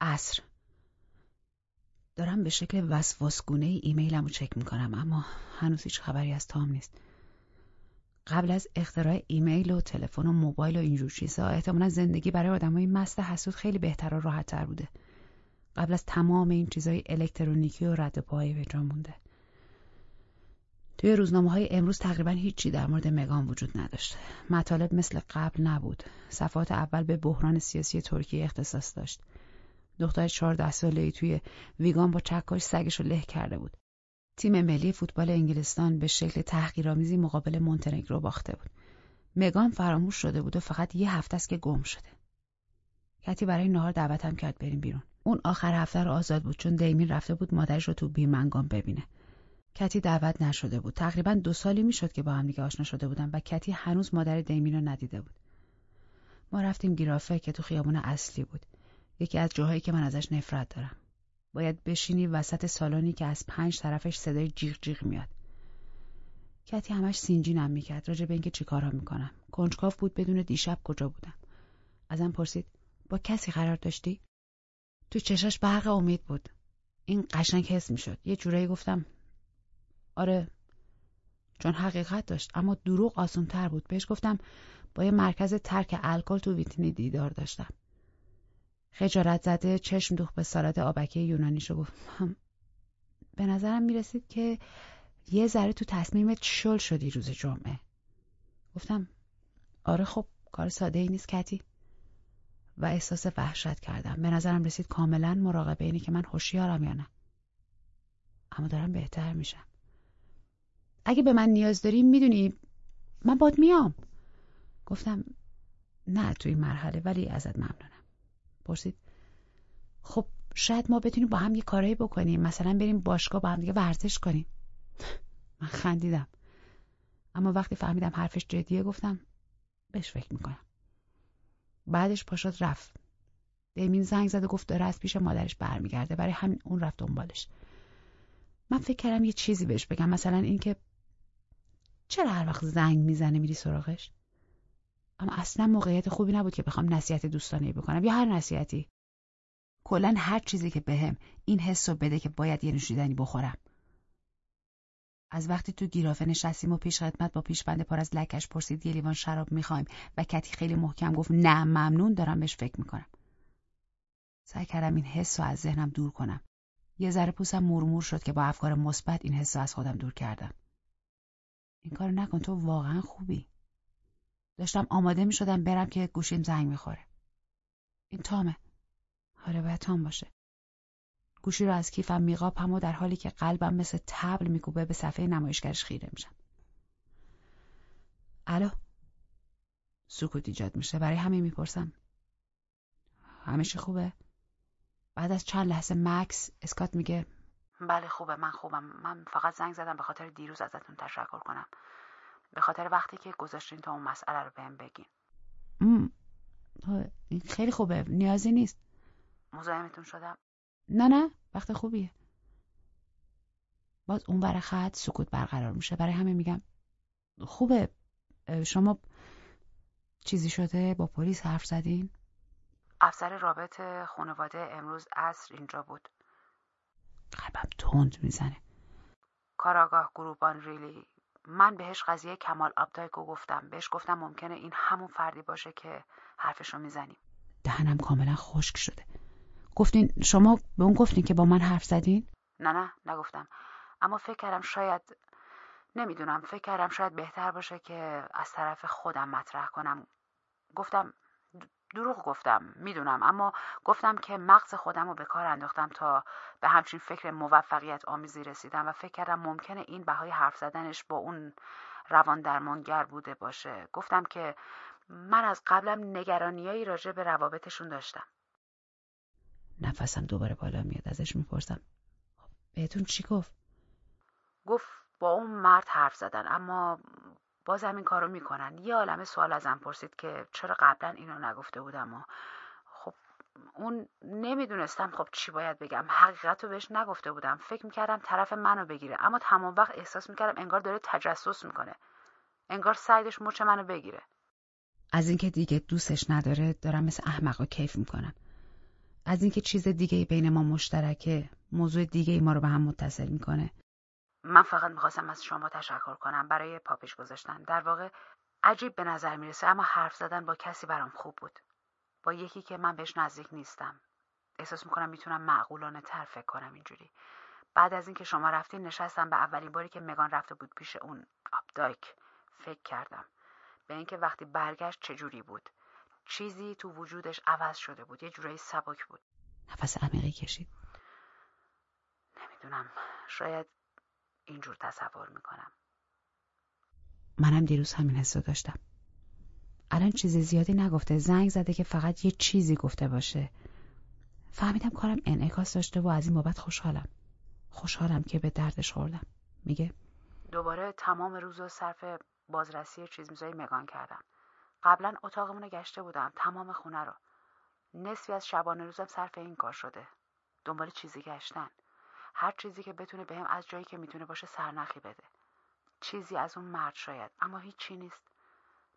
عصر دارم به شکل وسواسگونه ای ایمیلم رو چک می‌کنم اما هنوز هیچ خبری از تام نیست قبل از اختراع ایمیل و تلفن و موبایل و اینجور چیزها احتمالا زندگی برای آدمای مست حسود خیلی بهتر و راحتتر بوده قبل از تمام این چیزهای الکترونیکی و رد پایی به جا مونده توی روزنامه های امروز تقریبا هیچی در مورد مگان وجود نداشت. مطالب مثل قبل نبود. صفحات اول به بحران سیاسی ترکیه اختصاص داشت. دختر چهارده ساله ای توی ویگان با چکاش سگش رو له کرده بود. تیم ملی فوتبال انگلستان به شکل تحقیرآمیزی مقابل مونتنگرو باخته بود. مگان فراموش شده بود و فقط یه هفته است که گم شده. کتی برای نهار دعوتم کرد بریم بیرون. اون آخر هفته رو آزاد بود چون دیمین رفته بود مادرش رو تو بیرمنگام ببینه. کتی دعوت نشده بود. تقریبا دو سالی می‌شد که با هم دیگه آشنا شده بودن و کتی هنوز مادر دیمین رو ندیده بود. ما رفتیم گیرافه که تو خیابون اصلی بود. یکی از جاهایی که من ازش نفرت دارم. باید بشینی وسط سالانی که از پنج طرفش صدای جیغ جیغ میاد. کتی همش سینجینم می‌کرد راجع به اینکه چیکارا می‌کنم. کنجکاو بود بدون دیشب کجا بودم. ازم پرسید با کسی قرار داشتی؟ تو چشاش برق امید بود. این قشنگ حس می‌شد. یه جورایی گفتم آره چون حقیقت داشت اما دروغ آسونتر بود بهش گفتم با یه مرکز ترک الکل تو ویتنی دیدار داشتم خجارت زده چشم دوخ به سالاد آبکی یونانیشو گفت به نظرم می‌رسید که یه ذره تو تصمیمت شل شدی روز جمعه. گفتم آره خب کار ساده ای نیست کتی. و احساس وحشت کردم. به نظرم رسید کاملا مراقبه اینه که من هوشیارم یا نه. اما دارم بهتر میشم. اگه به من نیاز داری می‌دونی من باد میام. گفتم نه توی مرحله ولی ازت ممنونم. پرسید خب شاید ما بتونیم با هم یه کارایی بکنیم. مثلا بریم باشگاه با هم دیگه ورزش کنیم. من خندیدم. اما وقتی فهمیدم حرفش جدیه گفتم بهش فکر می‌کنم. بعدش پاشاد رفت. دیمین زنگ زد و گفت داره از پیش مادرش برمیگرده. برای همین اون رفت دنبالش. من فکر کردم یه چیزی بهش بگم. مثلا اینکه چرا هر وقت زنگ می‌زنه میری سراغش؟ اما اصلا موقعیت خوبی نبود که بخوام نصیحت دوستانه بکنم. یا هر نصیحتی. کلا هر چیزی که بهم این حس رو بده که باید یه نوشیدنی بخورم. از وقتی تو گیرافه نشستیم و پیش خدمت با پیشبند پر از لکش پرسید یه لیوان شراب می‌خوایم و کتی خیلی محکم گفت نه ممنون دارم بهش فکر می‌کنم. سعی کردم این حس رو از ذهنم دور کنم. یه ذره پوسم مورمور شد که با افکار مثبت این حس از خودم دور کردم. این کار نکن تو واقعا خوبی. داشتم آماده می شدم برم که گوشیم زنگ می‌خوره. این تامه. آره باید تام باشه. گوشی رو از کیفم میقاپم و در حالی که قلبم مثل تبل میکوبه به صفحه نمایشگرش خیره میشم. الو؟ سکوت ایجاد میشه. برای همه می‌پرسم. همیشه خوبه؟ بعد از چند لحظه مکس اسکات میگه بله خوبه. من خوبم. من فقط زنگ زدم به خاطر دیروز ازتون تشکر کنم. به خاطر وقتی که گذاشتین تا اون مسئله رو بهم بگین. این خیلی خوبه. نیازی نیست. مزاحمتون شدم. نه نه. وقت خوبیه. باز اون ور خط سکوت برقرار میشه. برای همه میگم خوبه. شما چیزی شده؟ با پلیس حرف زدین؟ افسر رابط خانواده امروز عصر اینجا بود. قلبم تند می‌زنه. کاراگاه گروبان ریلی. من بهش قضیه کمال آبدایکو گفتم. بهش گفتم ممکنه این همون فردی باشه که حرفشو می‌زنیم. دهنم کاملا خشک شده. گفتین شما به اون گفتین که با من حرف زدین؟ نه نه نگفتم. اما فکر کردم شاید نمی‌دونم فکر کردم شاید بهتر باشه که از طرف خودم مطرح کنم. گفتم دروغ گفتم می‌دونم. اما گفتم که مغز خودم رو به کار انداختم تا به همچین فکر موفقیت آمیزی رسیدم و فکر کردم ممکنه این بهای حرف زدنش با اون روان درمانگر بوده باشه. گفتم که من از قبلم نگرانیایی راجع به روابطشون داشتم. نفسم دوباره بالا میاد ازش می‌پرسم. خب، بهتون چی گفت؟ گفت با اون مرد حرف زدن اما باز این کارو می‌کنن. یه عالمه سوال ازم پرسید که چرا قبلا اینو نگفته بودم و خب اون نمی‌دونستم خب چی باید بگم. حقیقت رو بهش نگفته بودم. فکر می‌کردم طرف منو بگیره. اما تمام وقت احساس می‌کردم انگار داره تجسس می‌کنه. انگار سعیدش مچ منو بگیره. از اینکه دیگه دوستش نداره دارم مثل احمقا کیف می‌کنم. از اینکه چیز دیگه بین ما مشترکه موضوع دیگه ای ما رو به هم متصل می‌کنه. من فقط می‌خواستم از شما تشکر کنم. برای پاپیش گذاشتن. در واقع عجیب به نظر می‌رسه اما حرف زدن با کسی برام خوب بود. با یکی که من بهش نزدیک نیستم. احساس می‌کنم می‌تونم معقولانه تر فکر کنم اینجوری. بعد از اینکه شما رفتین نشستم به اولین باری که مگان رفته بود پیش اون آبدایک فکر کردم. به اینکه وقتی برگشت چجوری بود. چیزی تو وجودش عوض شده بود. یه جورایی سبک بود. نفس عمیقی کشید. نمی‌دونم. شاید اینجور تصور می‌کنم. منم دیروز همین حسو داشتم. الان چیز زیادی نگفته زنگ زده که فقط یه چیزی گفته باشه. فهمیدم کارم انعکاس داشته و از این بابت خوشحالم. خوشحالم که به دردش خوردم. میگه؟ دوباره تمام روز و صرف بازرسی چیز میزای مگان کردم. قبلا اتاقمون رو گشته بودم تمام خونه رو. نصفی از شبانه روزم صرف این کار شده. دنبال چیزی گشتن. هر چیزی که بتونه بهم از جایی که می‌تونه باشه سرنخی بده. چیزی از اون مرد شاید اما هیچی نیست.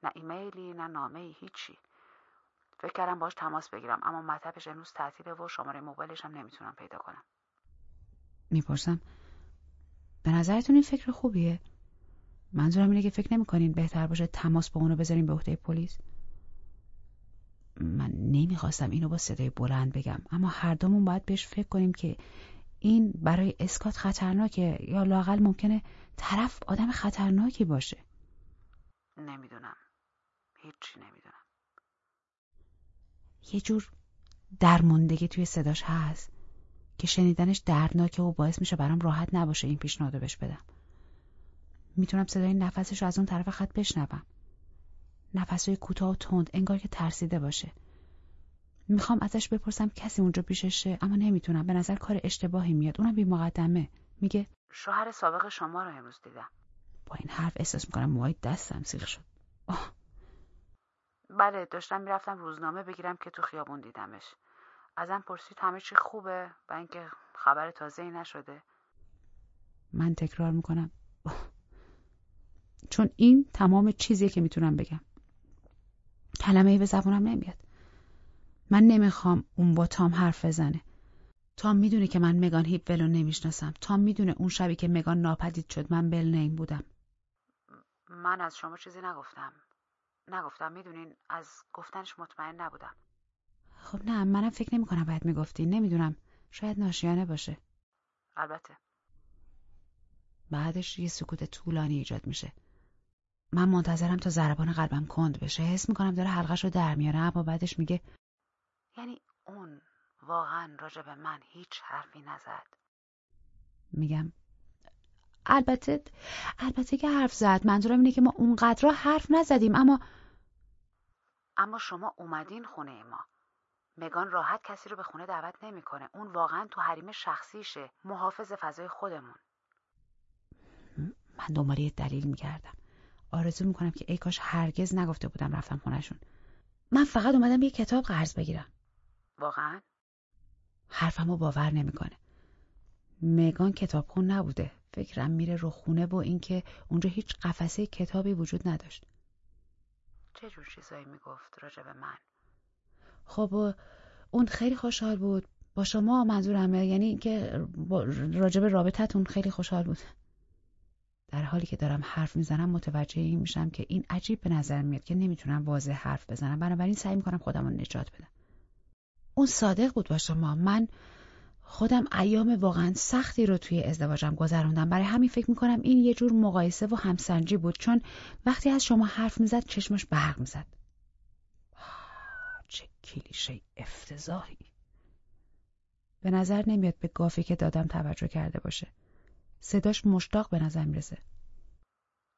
نه ایمیلی نه نامه ای هیچی. فکر کردم باش تماس بگیرم اما مطبش امروز تعطیله و شماره موبایلش هم نمی‌تونم پیدا کنم. می‌پرسم به نظرتون این فکر خوبیه؟ منظورم اینه که فکر نمی‌کنین بهتر باشه تماس با اونو بذاریم به عهده پلیس؟ من نمی‌خواستم اینو با صدای بلند بگم اما هر دومون باید بهش فکر کنیم که این برای اسکات خطرناکه یا لاقل ممکنه طرف آدم خطرناکی باشه؟ نمی‌دونم. هیچی نمی‌دونم. یه جور درموندگی توی صداش هست که شنیدنش دردناکه و باعث میشه برام راحت نباشه این پیشنهادو بهش بدم. می‌تونم صدای نفسش رو از اون طرف خط بشنوم. نفسهای کوتاه و تند انگار که ترسیده باشه. می‌خوام ازش بپرسم کسی اونجا پیششه اما نمی‌تونم. به نظر کار اشتباهی میاد. اونم بی مقدمه میگه شوهر سابق شما رو امروز دیدم. با این حرف احساس می‌کنم موهای دستم سیخ شد. آه. بله داشتم می‌رفتم روزنامه بگیرم که تو خیابون دیدمش. ازم پرسید همه چی خوبه و اینکه خبر تازه ای نشده. من تکرار می‌کنم. چون این تمام چیزیه که می‌تونم بگم. کلمه ای به زبونم نمیاد. من نمی‌خوام اون با تام حرف بزنه. تام می‌دونه که من مگان هیپ ولو نمی‌شناسم. تام می‌دونه اون شبی که مگان ناپدید شد من بل نیم بودم. من از شما چیزی نگفتم. نگفتم می‌دونین از گفتنش مطمئن نبودم. خب نه منم فکر نمی کنم باید می‌گفتی. نمی‌دونم. شاید ناشیانه باشه. البته. بعدش یه سکوت طولانی ایجاد میشه. من منتظرم تا ضربان قلبم کند بشه. حس می‌کنم داره حلقش رو در میاره اما بعدش میگه یعنی اون واقعا راجع به من هیچ حرفی نزد. میگم البته البته که حرف زد. منظورم اینه که ما اونقدر حرف نزدیم اما اما شما اومدین خونه ما. مگان راحت کسی رو به خونه دعوت نمی‌کنه. اون واقعا تو حریم شخصیشه. محافظ فضای خودمون. من دنبال دلیل میگردم. آرزو می‌کنم که ای کاش هرگز نگفته بودم رفتم خونشون من فقط اومدم یه کتاب قرض بگیرم. واقعا؟ حرفمو باور نمی‌کنه. مگان کتابخون نبوده. فکرم میره رو خونه و اینکه اونجا هیچ قفسه کتابی وجود نداشت. چه جور چیزایی می‌گفت راجع به من؟ خب اون خیلی خوشحال بود. با شما منظورمه. یعنی اینکه راجع به رابطتون خیلی خوشحال بود. در حالی که دارم حرف می‌زنم متوجه این میشم که این عجیب به نظر میاد که نمی‌تونم واضح حرف بزنم. بنابراین سعی می‌کنم خودم رو نجات بدم. اون صادق بود با شما. من خودم ایام واقعا سختی رو توی ازدواجم گذروندم. برای همین فکر می‌کنم این یه جور مقایسه و همسنجی بود چون وقتی از شما حرف می‌زد چشمش برق می‌زد. چه کلیشه افتضاحی. به نظر نمیاد به گافی که دادم توجه کرده باشه. صداش مشتاق به نظر می‌رسه.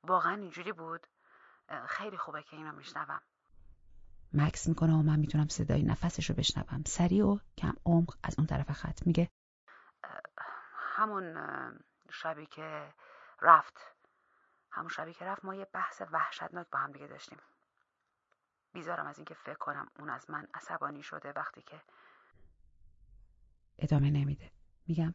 واقعا اینجوری بود؟ خیلی خوبه که اینو میشنوم. مکس می‌کنه و من می‌تونم صدای نفسش رو بشنوم. سریع و کم عمق از اون طرف خط میگه. همون شبی که رفت. همون شبی که رفت ما یه بحث وحشتناک با هم دیگه داشتیم. بیزارم از اینکه فکر کنم اون از من عصبانی شده وقتی که ادامه نمیده. میگم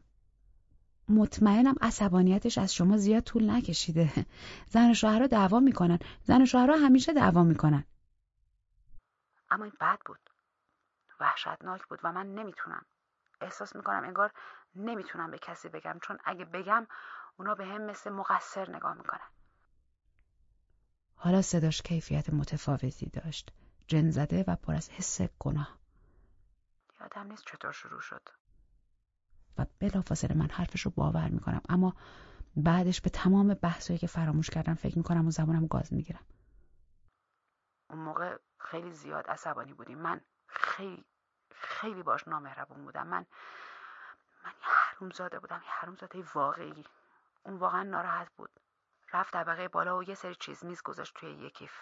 مطمئنم عصبانیتش از شما زیاد طول نکشیده. زن و شوهرها دعوا می‌کنن. زن و شوهرها همیشه دعوا می‌کنن. اما این بد بود. وحشتناک بود و من نمی‌تونم. احساس می‌کنم انگار نمی‌تونم به کسی بگم چون اگه بگم اونا به هم مثل مقصر نگاه می‌کنن. حالا صداش کیفیت متفاوتی داشت. جن زده و پر از حس گناه. یادم نیست چطور شروع شد. و بلافاصله من حرفش رو باور می‌کنم. اما بعدش به تمام بحثایی که فراموش کردم فکر می‌کنم و زبانم گاز می‌گیرم. اون موقع خیلی زیاد عصبانی بودیم من خیلی خیلی باش نامهربون بودم. من من یه حرومزاده بودم یه حرومزاده واقعی. اون واقعا ناراحت بود. رفت طبقه بالا و یه سری چیز میز گذاشت توی یه کیف.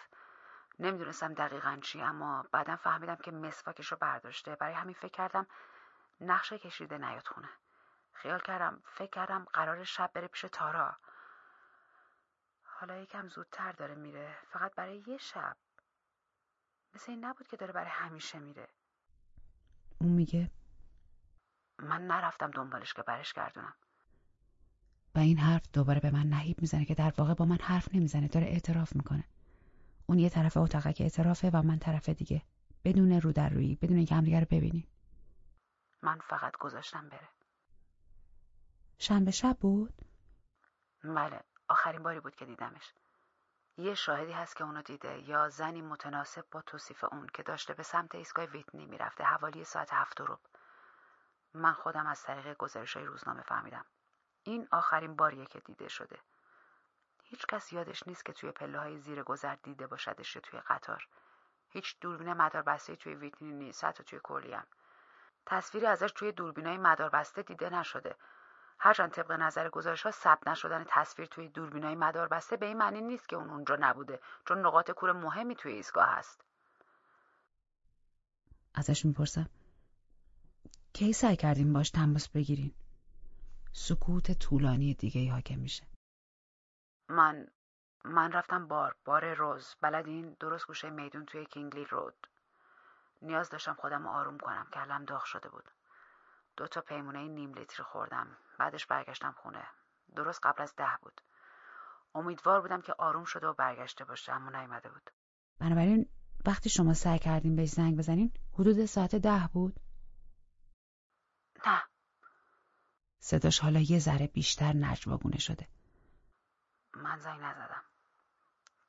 نمی‌دونستم دقیقا چی اما بعدا فهمیدم که مسواکش رو برداشته. برای همین فکر کردم نقشه کشیده نیاد خونه. خیال کردم فکر کردم قرار شب بره پیش تارا. حالا یکم زودتر داره میره. فقط برای یه شب. مثل این نبود که داره برای همیشه میره. اون میگه من نرفتم دنبالش که برش گردونم. و این حرف دوباره به من نهیب می‌زنه که در واقع با من حرف نمی‌زنه داره اعتراف می‌کنه. اون یه طرف اتاقک اعترافه و من طرف دیگه. بدون رو در روی بدون اینکه همدیگه رو ببینیم من فقط گذاشتم بره. شنبه شب بود؟ بله آخرین باری بود که دیدمش. یه شاهدی هست که اونو دیده یا زنی متناسب با توصیف اون که داشته به سمت ایستگاه ویتنی می‌رفته حوالی ساعت هفت رو من خودم از طریق گزارش های روزنامه فهمیدم. این آخرین باریه که دیده شده. هیچ کس یادش نیست که توی پله های زیر گذر دیده باشدش توی قطار. هیچ دوربین مداربسته توی ویتنی نیست حتی توی کلیم تصویری ازش توی دوربینای مداربسته دیده نشده. هرچند طبق نظر گزارش ها ثبت نشدن تصویر توی دوربینای مداربسته به این معنی نیست که اون اونجا نبوده چون نقاط کور مهمی توی ایستگاه هست. ازش می‌پرسم. کی سعی کردیم باش تماس بگیرین؟ سکوت طولانی دیگه حاکم میشه. من من رفتم بار بار روز. بلدین؟ درست گوشه میدون توی کینگلی رود. نیاز داشتم خودم آروم کنم کلم داغ شده بود. دو تا پیمونه نیم لیتری خوردم. بعدش برگشتم خونه. درست قبل از ده بود. امیدوار بودم که آروم شده و برگشته باشه اما نیومده بود. بنابراین وقتی شما سعی کردین بهش زنگ بزنین حدود ساعت ده بود؟ نه. صداش حالا یه ذره بیشتر نجواگونه شده. من زنگ نزدم.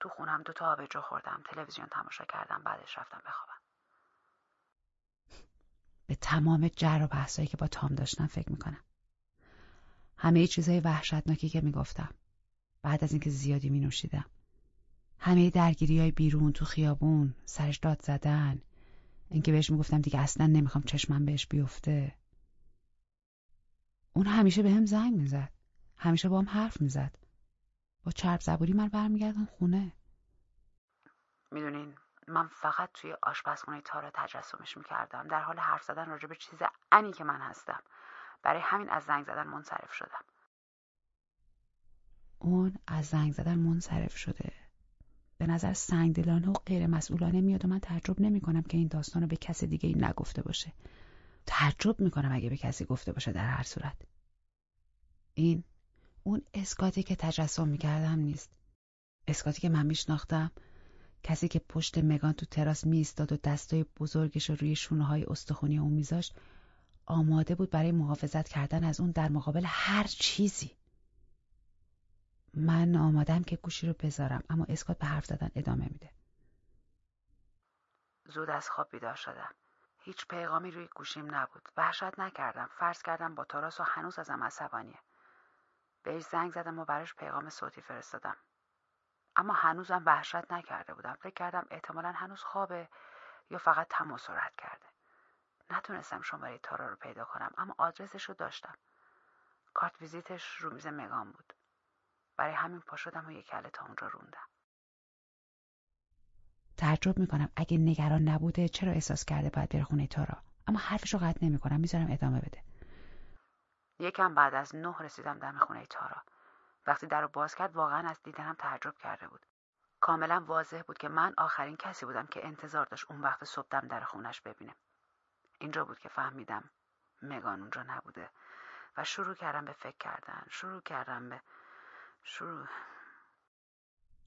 تو خونم دو تا آبجو خوردم تلویزیون تماشا کردم بعدش رفتم بخوابم. به تمام جر و بحثایی که با تام داشتم فکر می‌کنم. همه چیزهای وحشتناکی که می‌گفتم. بعد از اینکه زیادی می نوشیدم همه درگیری های بیرون تو خیابون سرش داد زدن. اینکه بهش می‌گفتم دیگه اصلا نمی‌خوام چشمم بهش بیفته. اون همیشه به هم زنگ می‌زد. همیشه با هم حرف می‌زد. با چرب زبوری من برمیگردم خونه. می‌دونین من فقط توی آشپزخونه تارا تجسمش می‌کردم. در حال حرف زدن راجع به چیز انی که من هستم. برای همین از زنگ زدن منصرف شدم. اون از زنگ زدن منصرف شده. به نظر سنگدلانه و غیر مسئولانه میاد و من تعجب نمی کنم که این داستان رو به کس دیگه ای نگفته باشه. تعجب می‌کنم اگه به کسی گفته باشه در هر صورت. این اون اسکاتی که تجسم می‌کردم نیست. اسکاتی که من میشناختم کسی که پشت مگان تو تراس میستاد و دستای بزرگش رو روی شونه های استخونی اون میذاشت آماده بود برای محافظت کردن از اون در مقابل هر چیزی. من آمادم که گوشی رو بذارم اما اسکات به حرف زدن ادامه میده. زود از خواب بیدار شدم. هیچ پیغامی روی گوشیم نبود. وحشت نکردم. فرض کردم با تاراس و هنوز ازم عصبانیه. بهش زنگ زدم و براش پیغام صوتی فرستادم. اما هنوزم وحشت نکرده بودم. فکر کردم احتمالا هنوز خوابه یا فقط تماس رد کرده. نتونستم شماره تارا رو پیدا کنم اما آدرسش رو داشتم. کارت ویزیتش رو میز مگان بود. برای همین پا شدم و یک کله تا اونجا روندم. تعجب می‌کنم اگه نگران نبوده چرا احساس کرده باید بره خونه تارا؟ اما حرفش رو قطع نمی‌کنم می‌ذارم ادامه بده. یکم بعد از نه رسیدم دم خونه تارا. وقتی در رو باز کرد واقعا از دیدنم تعجب کرده بود. کاملا واضح بود که من آخرین کسی بودم که انتظار داشت اون وقت صبح دم در خونش ببینه. اینجا بود که فهمیدم مگان اونجا نبوده. و شروع کردم به فکر کردن. شروع کردم به شروع.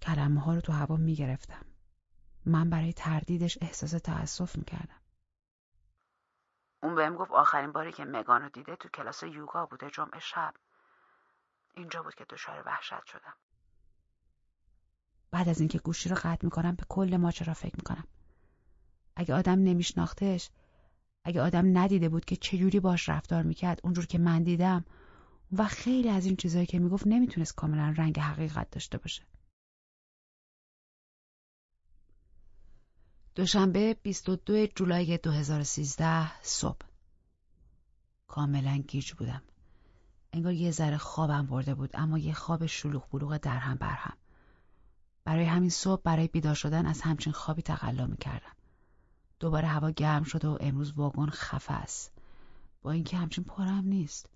کلمه ها رو تو هوا می‌گرفتم. من برای تردیدش احساس تأسف می‌کردم. اون بهم گفت آخرین باری که مگانو دیده تو کلاس یوگا بوده جمعه شب. اینجا بود که دچار وحشت شدم. بعد از اینکه گوشی رو قطع می‌کنم به کل ماجرا فکر می‌کنم. اگه آدم نمیشناختش اگه آدم ندیده بود که چجوری باش رفتار می‌کرد اونجور که من دیدم و خیلی از این چیزهایی که می‌گفت نمی‌تونست کاملا رنگ حقیقت داشته باشه. دوشنبه 22 جولای 2013 صبح. کاملا گیج بودم. انگار یه ذره خوابم برده بود اما یه خواب شلوغ بلوغ در هم بر هم. برای همین صبح برای بیدار شدن از همچین خوابی تقلا می‌کردم. دوباره هوا گرم شده و امروز واگن خفه است. با اینکه همچین پرم نیست.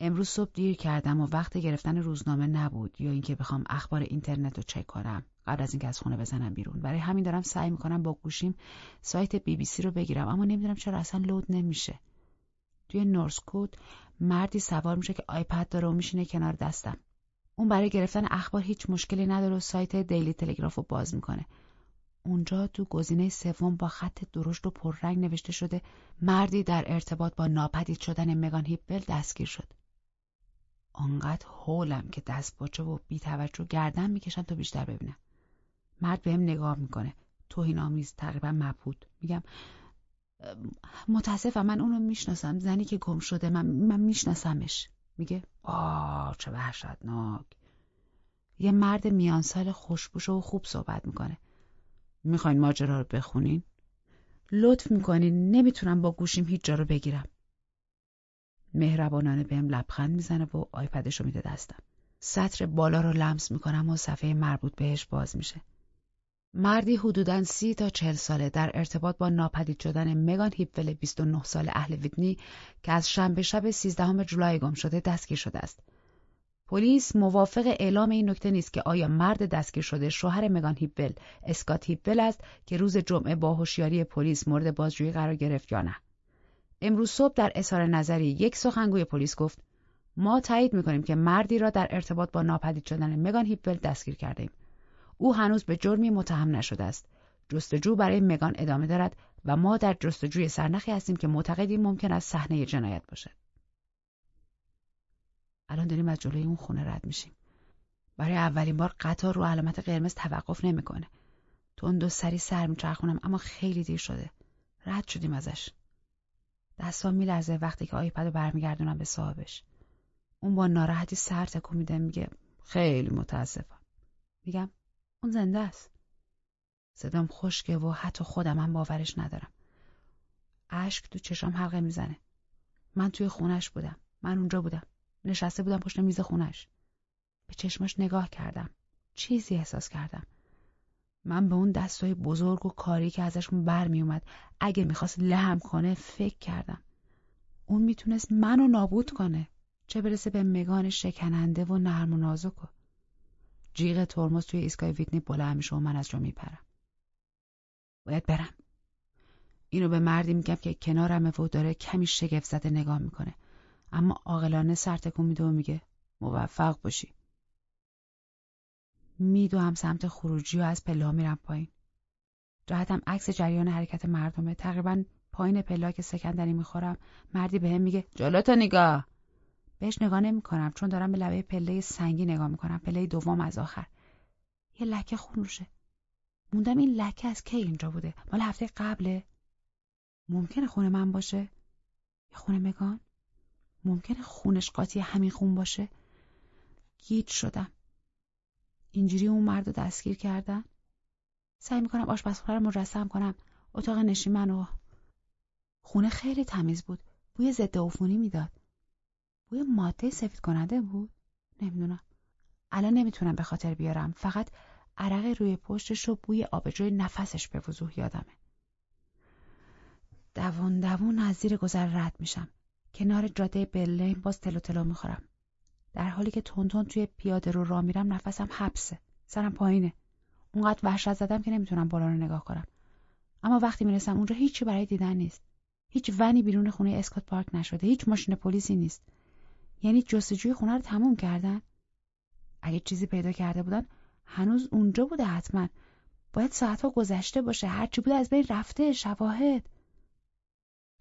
امروز صبح دیر کردم و وقت گرفتن روزنامه نبود یا اینکه بخوام اخبار اینترنت رو چک کنم. قبل از اینکه از خونه بزنم بیرون. برای همین دارم سعی می‌کنم با گوشیم سایت بی بی سی رو بگیرم اما نمی‌دونم چرا اصلا لود نمیشه. توی نورس کود مردی سوار میشه که آیپد داره و میشینه کنار دستم. اون برای گرفتن اخبار هیچ مشکلی نداره و سایت دیلی تلگراف رو باز می‌کنه. اونجا تو گزینه سوم با خط درشت و پررنگ نوشته شده مردی در ارتباط با ناپدید شدن مگان هیپل دستگیر شد. آنقدر هولم که دست باچه و بیتوجه گردن می‌کشم تا بیشتر ببینم. مرد بهم نگاه می‌کنه. توهین آمیز تقریبا مبهود میگم متاسفم من اونو می‌شناسم. زنی که گم شده من, من میشناسمش. میگه آه چه وحشتناک. یه مرد میان سال خوشبوش و خوب صحبت می‌کنه. می‌خواین ماجرا رو بخونین؟ لطف می‌کنین نمی‌تونم با گوشیم هیچ جا رو بگیرم. مهربانانه بهم لبخند می‌زنه و آیپدش رو میده دستم. سطر بالا رو لمس می‌کنم و صفحه مربوط بهش باز میشه. مردی حدوداً سی تا چهل ساله در ارتباط با ناپدید شدن مگان هیپول 29 سال اهل ویدنی که از شنبه شب 13 جولای گم شده دستگیر شده است. پلیس موافق اعلام این نکته نیست که آیا مرد دستگیر شده شوهر مگان هیپول اسکات هیپول است که روز جمعه با هوشیاری پلیس مورد بازجویی قرار گرفت یا نه. امروز صبح در اظهار نظری یک سخنگوی پلیس گفت ما تایید می‌کنیم که مردی را در ارتباط با ناپدید شدن مگان هیپول دستگیر کردیم. او هنوز به جرمی متهم نشده است. جستجو برای مگان ادامه دارد و ما در جستجوی سرنخی هستیم که معتقدیم ممکن است صحنه جنایت باشد. الان داریم از جلوی اون خونه رد میشیم. برای اولین بار قطار رو علامت قرمز توقف نمی‌کنه. تند و سری سر میچرخونم اما خیلی دیر شده. رد شدیم ازش. دستام میلرزه وقتی که آیپد رو برمیگردونم به صاحبش. اون با ناراحتی سر تکون میده میگه خیلی متاسفم. میگم اون زنده است. صدام خشکه و حتی خودم هم باورش ندارم. اشک تو چشام حلقه می‌زنه. من توی خونش بودم. من اونجا بودم. نشسته بودم پشت میز خونش. به چشماش نگاه کردم. چیزی احساس کردم. من به اون دستای بزرگ و کاری که ازشون برمیومد اگه می‌خواست لهم کنه فکر کردم. اون می‌تونست منو نابود کنه. چه برسه به مگان شکننده و نرم و نازک جیغ ترمز توی ایستگاه ویتنی بلند میشه و من از جا میپرم باید برم اینو به مردی میگم که کنارمه و داره کمی شگفت زده نگاه می‌کنه اما عاقلانه سر تکون میده و میگه موفق باشی. میدوهم سمت خروجی و از پله میرم پایین. جهتم عکس جریان حرکت مردمه. تقریبا پایین پلا که سکندری می‌خورم مردی بهم به میگه جلوتو نگاه. بهش نگاه نمی کنم چون دارم به لبه پله سنگی نگاه می‌کنم پله دوم از آخر. یه لکه خون روشه. موندم این لکه از کی اینجا بوده؟ مال هفته قبله. ممکنه خونه من باشه؟ یه خونه مگان؟ ممکنه خونش قاطی همین خون باشه؟ گیج شدم. اینجوری اون مرد رو دستگیر کردن؟ سعی می‌کنم آشپزخونه رو مجسم کنم. اتاق نشیمن و خونه خیلی تمیز بود. بوی ضد عفونی می‌داد. بوی ماده سفید کننده بود؟ نمی‌دونم. الان نمی‌تونم به خاطر بیارم. فقط عرق روی پشتش و بوی آبجوی نفسش به وضوح یادمه. دوون دوون از زیر گذر رد میشم. کنار جاده بلین باز تلو تلو می‌خورم. در حالی که تون توی پیاده رو را میرم نفسم حبسه. سرم پایینه. اونقدر وحشت زدم که نمی‌تونم بالا رو نگاه کنم. اما وقتی می‌رسم اونجا هیچی برای دیدن نیست. هیچ ونی بیرون خونه اسکات پارک نشده. هیچ ماشین پلیسی نیست. یعنی جستجوی خونه رو تموم کردن. اگه چیزی پیدا کرده بودن هنوز اونجا بوده حتما. باید ساعتها گذشته باشه. هرچی بوده از بین رفته شواهد.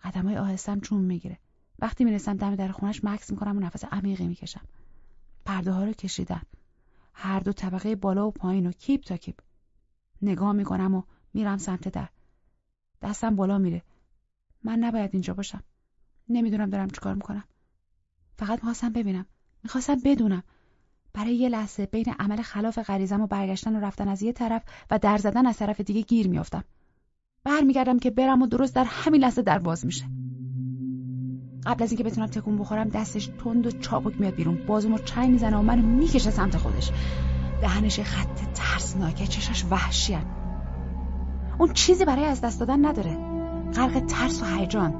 قدمای آهستم چون می‌گیره. وقتی می‌رسم دم در خونش مکس می‌کنم و نفس عمیقی می‌کشم. پرده ها رو کشیدم. هر دو طبقه بالا و پایین و کیپ تا کیپ. نگاه می‌کنم و میرم سمت در. دستم بالا میره. من نباید اینجا باشم. نمی‌دونم دارم چیکار می‌کنم. فقط می‌خواستم ببینم. می‌خواستم بدونم. برای یه لحظه بین عمل خلاف غریزم و برگشتن و رفتن از یه طرف و در زدن از طرف دیگه گیر میافتم. برمیگردم که برم و درست در همین لحظه در باز میشه. قبل از اینکه بتونم تکون بخورم دستش تند و چابک میاد بیرون. بازومو چای می‌زنه و منو می‌کشه سمت خودش. دهنش خط ترسناکه چشاش وحشیان اون چیزی برای از دست دادن نداره. غرق ترس و هیجان.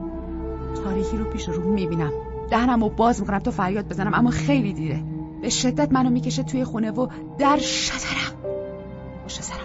تاریکی رو پیش رو می‌بینم. دهنم رو باز می‌کنم تو فریاد بزنم اما خیلی دیره. به شدت منو می‌کشه توی خونه و در شترم. پشت سرم.